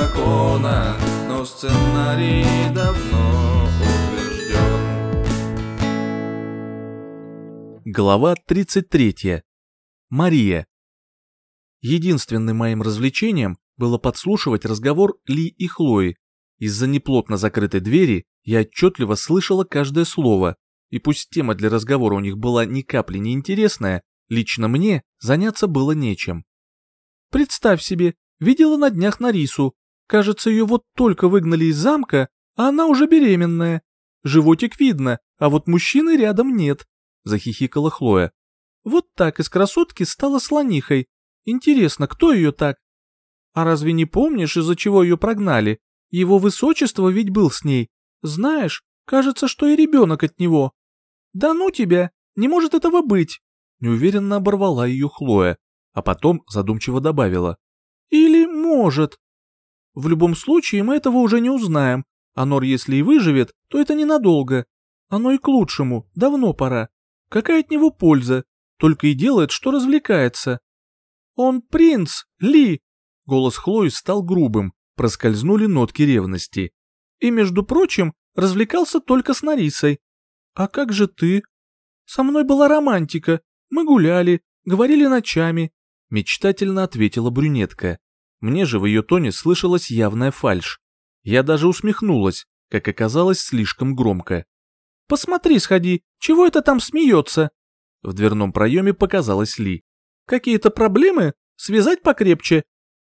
закона, но сценарий давно утвержден. Глава 33. Мария. Единственным моим развлечением было подслушивать разговор Ли и Хлои. Из-за неплотно закрытой двери я отчетливо слышала каждое слово, и пусть тема для разговора у них была ни капли не интересная. Лично мне заняться было нечем. Представь себе, видела на днях Нарису. Кажется, ее вот только выгнали из замка, а она уже беременная. Животик видно, а вот мужчины рядом нет», — захихикала Хлоя. «Вот так из красотки стала слонихой. Интересно, кто ее так? А разве не помнишь, из-за чего ее прогнали? Его высочество ведь был с ней. Знаешь, кажется, что и ребенок от него». «Да ну тебя! Не может этого быть!» неуверенно оборвала ее Хлоя, а потом задумчиво добавила. «Или может. В любом случае мы этого уже не узнаем. Анор, если и выживет, то это ненадолго. Оно и к лучшему, давно пора. Какая от него польза? Только и делает, что развлекается». «Он принц, Ли!» Голос Хлои стал грубым, проскользнули нотки ревности. «И, между прочим, развлекался только с Нарисой. А как же ты?» «Со мной была романтика, мы гуляли, говорили ночами», — мечтательно ответила брюнетка. Мне же в ее тоне слышалась явная фальшь. Я даже усмехнулась, как оказалось, слишком громко. «Посмотри, сходи, чего это там смеется?» В дверном проеме показалась Ли. «Какие-то проблемы? Связать покрепче?»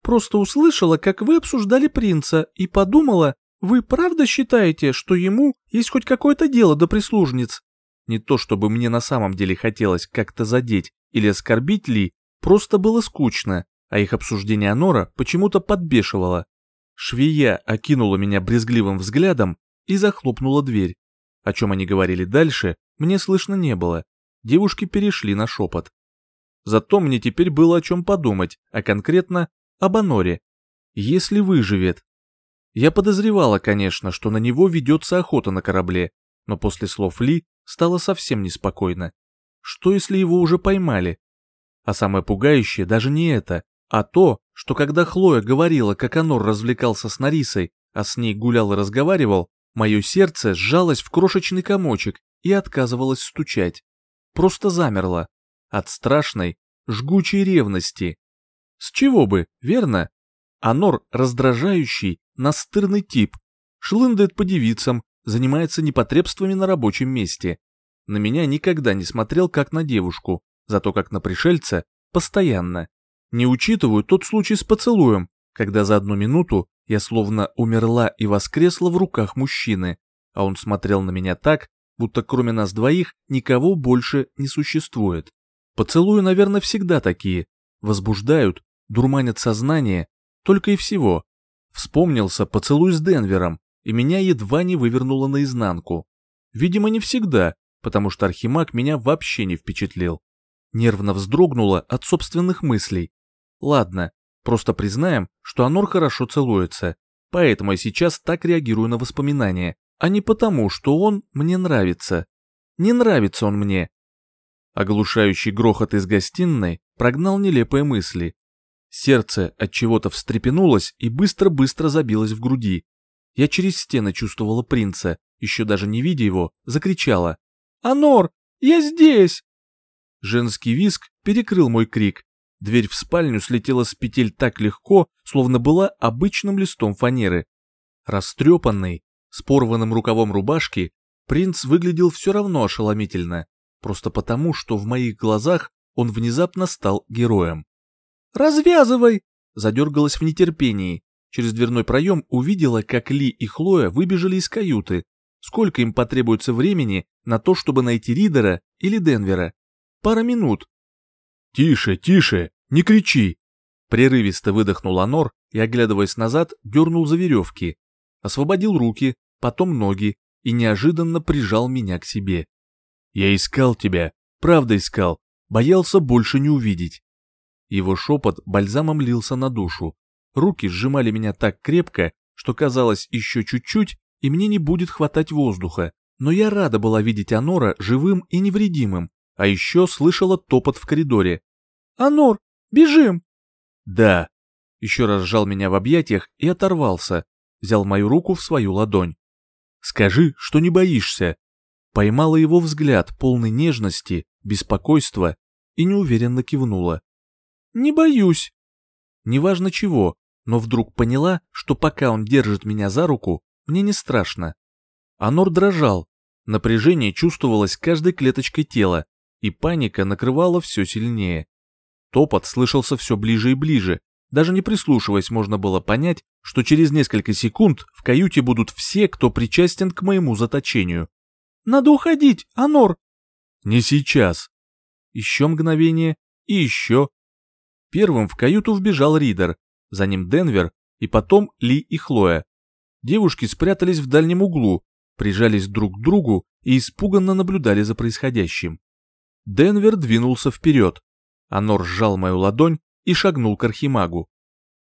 «Просто услышала, как вы обсуждали принца, и подумала, вы правда считаете, что ему есть хоть какое-то дело до прислужниц?» Не то чтобы мне на самом деле хотелось как-то задеть или оскорбить Ли, просто было скучно, а их обсуждение Анора почему-то подбешивало. Швея окинула меня брезгливым взглядом и захлопнула дверь. О чем они говорили дальше, мне слышно не было. Девушки перешли на шепот. Зато мне теперь было о чем подумать, а конкретно об Аноре. Если выживет. Я подозревала, конечно, что на него ведется охота на корабле, но после слов Ли стало совсем неспокойно. Что, если его уже поймали? А самое пугающее даже не это, а то, что когда Хлоя говорила, как Анор развлекался с Нарисой, а с ней гулял и разговаривал, мое сердце сжалось в крошечный комочек и отказывалось стучать. Просто замерло. От страшной, жгучей ревности. С чего бы, верно? Анор раздражающий, настырный тип. Шлындает по девицам, занимается непотребствами на рабочем месте. На меня никогда не смотрел как на девушку, зато как на пришельца постоянно. Не учитываю тот случай с поцелуем, когда за одну минуту я словно умерла и воскресла в руках мужчины, а он смотрел на меня так, будто кроме нас двоих никого больше не существует. Поцелуи, наверное, всегда такие. Возбуждают, дурманят сознание, только и всего. Вспомнился поцелуй с Денвером, и меня едва не вывернуло наизнанку. Видимо, не всегда, потому что Архимаг меня вообще не впечатлил. Нервно вздрогнула от собственных мыслей. Ладно, просто признаем, что Анор хорошо целуется, поэтому я сейчас так реагирую на воспоминания, а не потому, что он мне нравится. Не нравится он мне. Оглушающий грохот из гостиной прогнал нелепые мысли. Сердце от чего-то встрепенулось и быстро-быстро забилось в груди, я через стены чувствовала принца, еще даже не видя его, закричала. «Анор, я здесь!» Женский виск перекрыл мой крик. Дверь в спальню слетела с петель так легко, словно была обычным листом фанеры. Растрепанный, с порванным рукавом рубашки, принц выглядел все равно ошеломительно, просто потому, что в моих глазах он внезапно стал героем. «Развязывай!» — задергалась в нетерпении через дверной проем увидела, как Ли и Хлоя выбежали из каюты. Сколько им потребуется времени на то, чтобы найти Ридера или Денвера? Пара минут. «Тише, тише, не кричи!» Прерывисто выдохнул Анор и, оглядываясь назад, дернул за веревки. Освободил руки, потом ноги и неожиданно прижал меня к себе. «Я искал тебя, правда искал, боялся больше не увидеть». Его шепот бальзамом лился на душу, Руки сжимали меня так крепко, что казалось еще чуть-чуть, и мне не будет хватать воздуха. Но я рада была видеть Анора живым и невредимым, а еще слышала топот в коридоре. «Анор, бежим!» «Да». Еще раз сжал меня в объятиях и оторвался, взял мою руку в свою ладонь. «Скажи, что не боишься». Поймала его взгляд, полный нежности, беспокойства, и неуверенно кивнула. «Не боюсь», неважно чего, но вдруг поняла, что пока он держит меня за руку, мне не страшно. Анор дрожал, напряжение чувствовалось каждой клеточкой тела, и паника накрывала все сильнее. Топот слышался все ближе и ближе, даже не прислушиваясь можно было понять, что через несколько секунд в каюте будут все, кто причастен к моему заточению. «Надо уходить, Анор!» «Не сейчас!» Еще мгновение, и еще, Первым в каюту вбежал Ридер, за ним Денвер и потом Ли и Хлоя. Девушки спрятались в дальнем углу, прижались друг к другу и испуганно наблюдали за происходящим. Денвер двинулся вперед. Анор сжал мою ладонь и шагнул к Архимагу.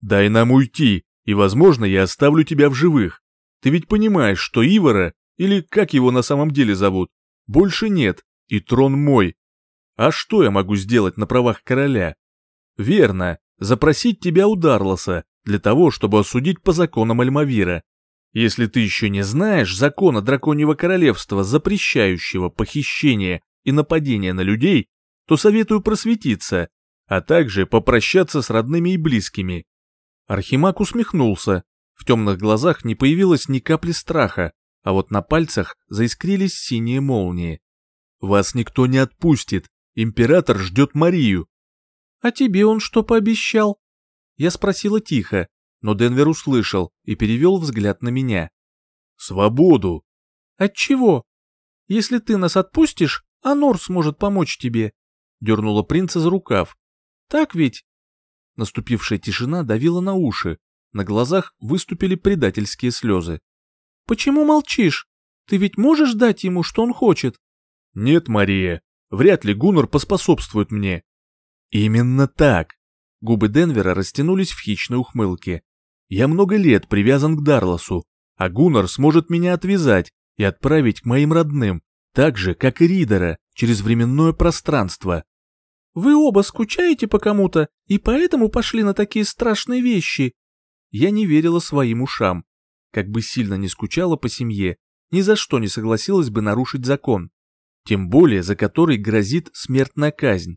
«Дай нам уйти, и, возможно, я оставлю тебя в живых. Ты ведь понимаешь, что Ивара, или как его на самом деле зовут, больше нет, и трон мой. А что я могу сделать на правах короля?» Верно, запросить тебя у Дарлоса для того, чтобы осудить по законам Альмавира. Если ты еще не знаешь закона Драконьего Королевства, запрещающего похищение и нападение на людей, то советую просветиться, а также попрощаться с родными и близкими. Архимаг усмехнулся. В темных глазах не появилось ни капли страха, а вот на пальцах заискрились синие молнии. «Вас никто не отпустит. Император ждет Марию. «А тебе он что пообещал?» Я спросила тихо, но Денвер услышал и перевел взгляд на меня. «Свободу!» «От чего? Если ты нас отпустишь, Анор сможет помочь тебе», — дернула принца за рукав. «Так ведь?» Наступившая тишина давила на уши, на глазах выступили предательские слезы. «Почему молчишь? Ты ведь можешь дать ему, что он хочет?» «Нет, Мария, вряд ли Гуннар поспособствует мне. Именно так. Губы Денвера растянулись в хищной ухмылке. Я много лет привязан к Дарласу, а Гуннар сможет меня отвязать и отправить к моим родным, так же, как и Ридера, через временное пространство. Вы оба скучаете по кому-то и поэтому пошли на такие страшные вещи. Я не верила своим ушам. Как бы сильно не скучала по семье, ни за что не согласилась бы нарушить закон, тем более за который грозит смертная казнь.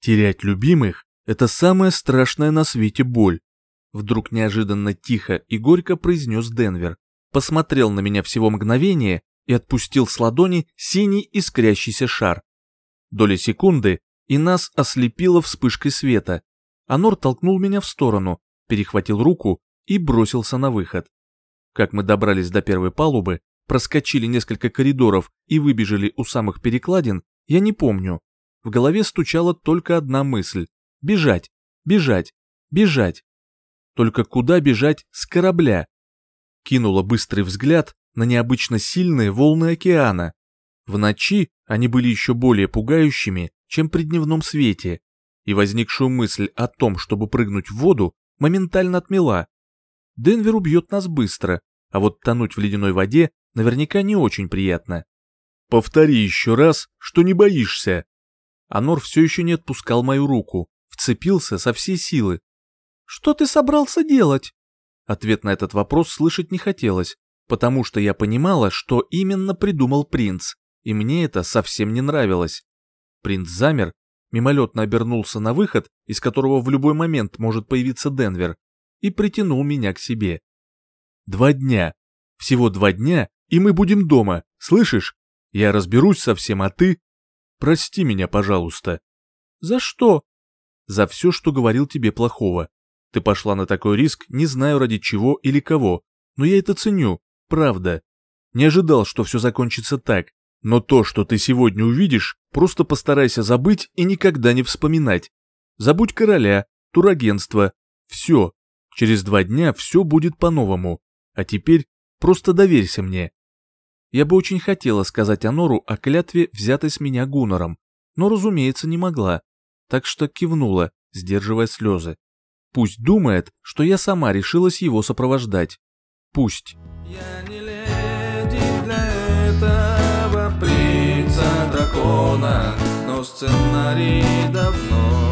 Терять любимых – это самая страшная на свете боль. Вдруг неожиданно тихо и горько произнес Денвер, посмотрел на меня всего мгновение и отпустил с ладони синий искрящийся шар. Доли секунды, и нас ослепило вспышкой света. Анор толкнул меня в сторону, перехватил руку и бросился на выход. Как мы добрались до первой палубы, проскочили несколько коридоров и выбежали у самых перекладин, я не помню, в голове стучала только одна мысль – бежать, бежать, бежать. Только куда бежать с корабля? Кинула быстрый взгляд на необычно сильные волны океана. В ночи они были еще более пугающими, чем при дневном свете, и возникшую мысль о том, чтобы прыгнуть в воду, моментально отмела. Денвер убьет нас быстро, а вот тонуть в ледяной воде наверняка не очень приятно. «Повтори еще раз, что не боишься», Анор все еще не отпускал мою руку, вцепился со всей силы. «Что ты собрался делать?» Ответ на этот вопрос слышать не хотелось, потому что я понимала, что именно придумал принц, и мне это совсем не нравилось. Принц замер, мимолетно обернулся на выход, из которого в любой момент может появиться Денвер, и притянул меня к себе. «Два дня. Всего два дня, и мы будем дома, слышишь? Я разберусь со всем, а ты...» Прости меня, пожалуйста. За что? За все, что говорил тебе плохого. Ты пошла на такой риск, не знаю ради чего или кого, но я это ценю, правда. Не ожидал, что все закончится так, но то, что ты сегодня увидишь, просто постарайся забыть и никогда не вспоминать. Забудь короля, турагентство, все. Через два дня все будет по-новому. А теперь просто доверься мне. Я бы очень хотела сказать Анору о клятве, взятой с меня гунором, но, разумеется, не могла, так что кивнула, сдерживая слезы. Пусть думает, что я сама решилась его сопровождать. Пусть. Я не леди для этого принца дракона, но сценарий давно